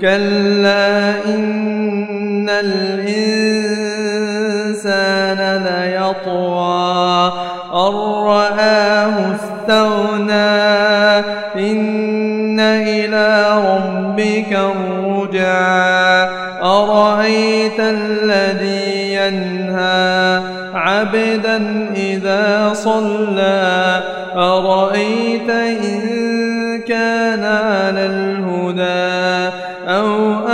كلا إن الإنسان ليطغى أن رآه استغنى إن إلى ربك الرجعى أرأيت الذي ينهى عبدا إذا صلى أرأيت إن كان على الهدى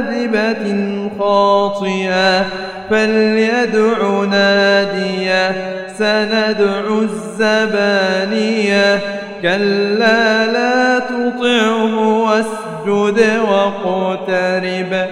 كاذبة خاطئة فليدع ناديه سندع الزبانية. كلا لا تطعه واسجد واقترب.